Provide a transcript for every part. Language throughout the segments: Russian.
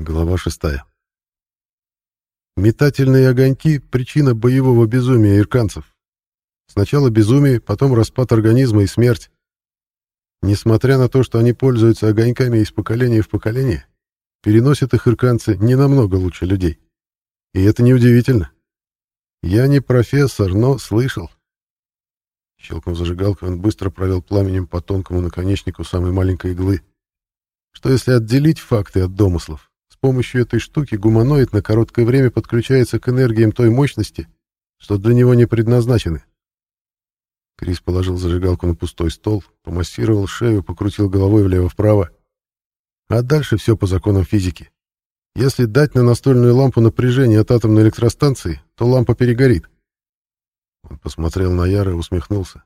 Глава шестая. Метательные огоньки — причина боевого безумия ирканцев. Сначала безумие, потом распад организма и смерть. Несмотря на то, что они пользуются огоньками из поколения в поколение, переносят их ирканцы не намного лучше людей. И это неудивительно. Я не профессор, но слышал. Щелкнув зажигалкой, он быстро провел пламенем по тонкому наконечнику самой маленькой иглы. Что если отделить факты от домыслов? С помощью этой штуки гуманоид на короткое время подключается к энергиям той мощности, что для него не предназначены. Крис положил зажигалку на пустой стол, помассировал шею, покрутил головой влево-вправо. А дальше все по законам физики. Если дать на настольную лампу напряжение от атомной электростанции, то лампа перегорит. Он посмотрел на Яра и усмехнулся.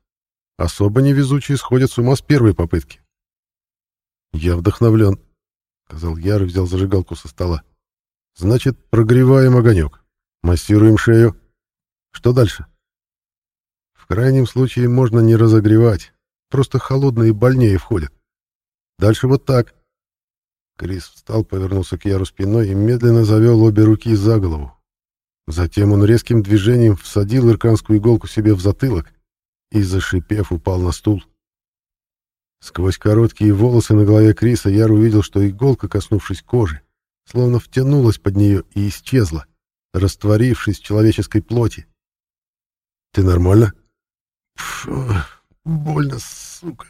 Особо невезучие сходят с ума с первой попытки. «Я вдохновлен», — сказал Яр и взял зажигалку со стола. «Значит, прогреваем огонек. Массируем шею. Что дальше?» «В крайнем случае можно не разогревать. Просто холодные больнее входят. Дальше вот так». Крис встал, повернулся к Яру спиной и медленно завел обе руки за голову. Затем он резким движением всадил ирканскую иголку себе в затылок и, зашипев, упал на стул. Сквозь короткие волосы на голове Криса Яр увидел, что иголка, коснувшись кожи, словно втянулась под нее и исчезла, растворившись в человеческой плоти. «Ты нормально?» Фу, больно, сука.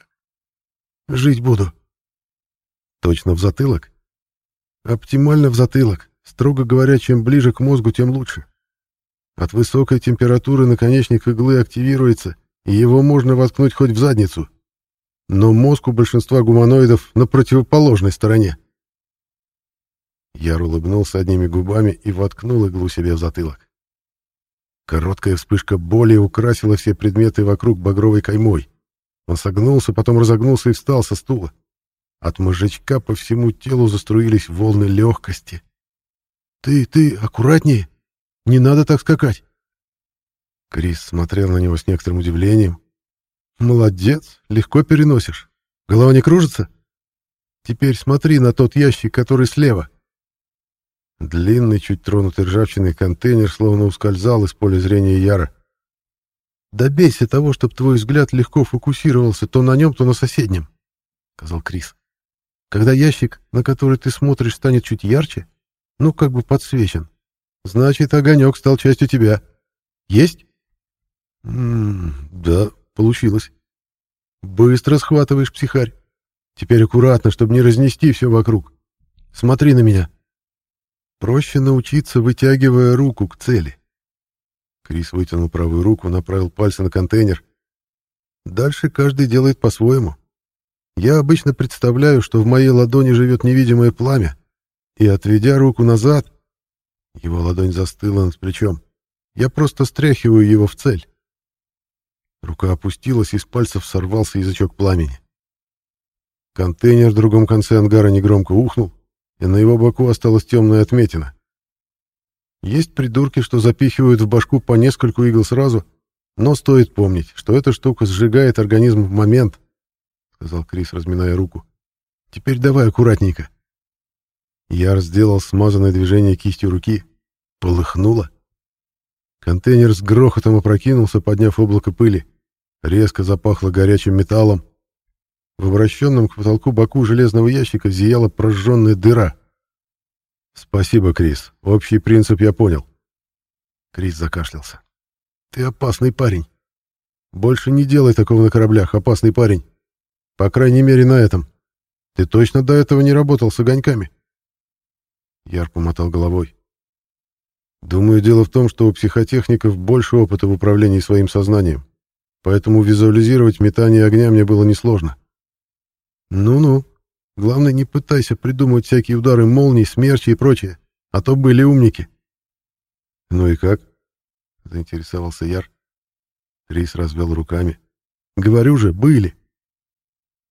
Жить буду. Точно в затылок? Оптимально в затылок. Строго говоря, чем ближе к мозгу, тем лучше. От высокой температуры наконечник иглы активируется, и его можно воткнуть хоть в задницу но мозг у большинства гуманоидов на противоположной стороне. Яр улыбнулся одними губами и воткнул иглу себе в затылок. Короткая вспышка боли украсила все предметы вокруг багровой каймой. Он согнулся, потом разогнулся и встал со стула. От мозжечка по всему телу заструились волны легкости. «Ты, ты, аккуратнее! Не надо так скакать!» Крис смотрел на него с некоторым удивлением, Молодец, легко переносишь. Голова не кружится? Теперь смотри на тот ящик, который слева. Длинный, чуть тронутый ржавчиной контейнер словно ускользал из поля зрения Яра. «Добейся того, чтобы твой взгляд легко фокусировался то на нем, то на соседнем», — сказал Крис. «Когда ящик, на который ты смотришь, станет чуть ярче, ну, как бы подсвечен, значит, огонек стал частью тебя. Есть?» «М -м, «Да, Получилось. Быстро схватываешь, психарь. Теперь аккуратно, чтобы не разнести все вокруг. Смотри на меня. Проще научиться, вытягивая руку к цели. Крис вытянул правую руку, направил пальцы на контейнер. Дальше каждый делает по-своему. Я обычно представляю, что в моей ладони живет невидимое пламя, и, отведя руку назад, его ладонь застыла над плечом, я просто стряхиваю его в цель. Рука опустилась, и с пальцев сорвался язычок пламени. Контейнер в другом конце ангара негромко ухнул, и на его боку осталась темная отметина. Есть придурки, что запихивают в башку по нескольку игл сразу, но стоит помнить, что эта штука сжигает организм в момент, — сказал Крис, разминая руку. — Теперь давай аккуратненько. Яр сделал смазанное движение кистью руки. Полыхнуло. Контейнер с грохотом опрокинулся, подняв облако пыли. Резко запахло горячим металлом. В обращенном к потолку боку железного ящика зияла прожженная дыра. «Спасибо, Крис. Общий принцип я понял». Крис закашлялся. «Ты опасный парень. Больше не делай такого на кораблях, опасный парень. По крайней мере, на этом. Ты точно до этого не работал с огоньками?» Яр помотал головой. «Думаю, дело в том, что у психотехников больше опыта в управлении своим сознанием поэтому визуализировать метание огня мне было несложно. Ну-ну, главное, не пытайся придумывать всякие удары молний, смерчи и прочее, а то были умники. Ну и как? Заинтересовался Яр. Рис развел руками. Говорю же, были.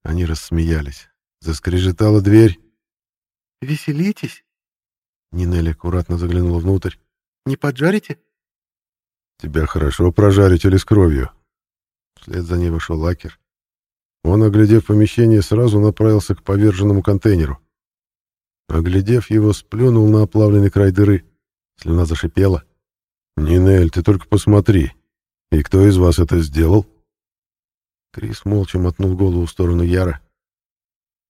Они рассмеялись. Заскрежетала дверь. «Веселитесь?» Нинель аккуратно заглянула внутрь. «Не поджарите?» «Тебя хорошо прожарить или с кровью?» Вслед за ней вышел лакер. Он, оглядев помещение, сразу направился к поверженному контейнеру. Оглядев его, сплюнул на оплавленный край дыры. Слюна зашипела. «Нинель, ты только посмотри. И кто из вас это сделал?» Крис молча мотнул голову в сторону Яра.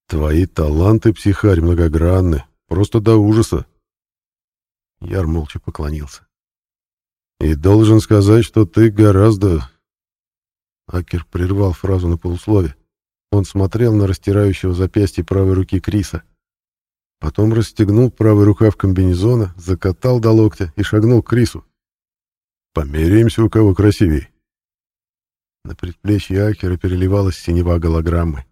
«Твои таланты, психарь, многогранны. Просто до ужаса». Яр молча поклонился. «И должен сказать, что ты гораздо...» Акер прервал фразу на полуслове. Он смотрел на растирающего запястье правой руки Криса. Потом расстегнул правый рукав комбинезона, закатал до локтя и шагнул к Крису. «Померяемся, у кого красивей». На предплечье Акера переливалась синева голограммы.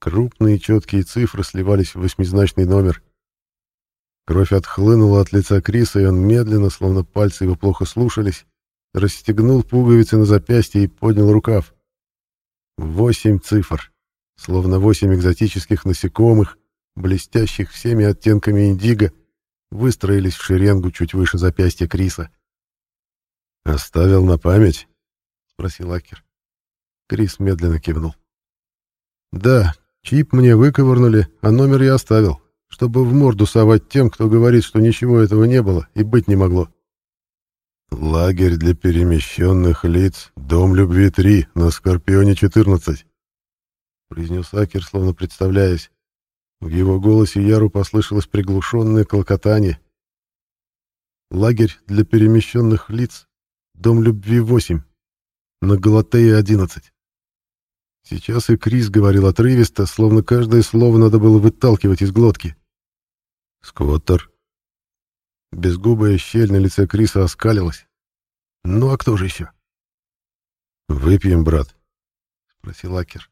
Крупные четкие цифры сливались в восьмизначный номер. Кровь отхлынула от лица Криса, и он медленно, словно пальцы его плохо слушались, расстегнул пуговицы на запястье и поднял рукав. Восемь цифр, словно восемь экзотических насекомых, блестящих всеми оттенками индиго, выстроились в шеренгу чуть выше запястья Криса. «Оставил на память?» — спросил Акер. Крис медленно кивнул. «Да, чип мне выковырнули, а номер я оставил, чтобы в морду совать тем, кто говорит, что ничего этого не было и быть не могло». «Лагерь для перемещенных лиц, дом любви 3, на Скорпионе 14», — произнес Акер, словно представляясь. В его голосе Яру послышалось приглушенное колкотание. «Лагерь для перемещенных лиц, дом любви 8, на Галатее 11». Сейчас и Крис говорил отрывисто, словно каждое слово надо было выталкивать из глотки. «Сквоттер». Безгубая щель на лице Криса оскалилась. «Ну а кто же еще?» «Выпьем, брат», — спросил Акер.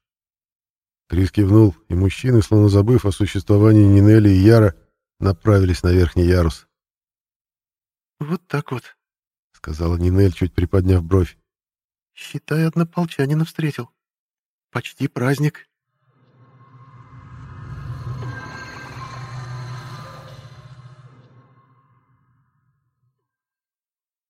Крис кивнул, и мужчины, словно забыв о существовании Нинели и Яра, направились на верхний ярус. «Вот так вот», — сказала Нинель, чуть приподняв бровь. «Считай, однополчанина встретил». Почти праздник.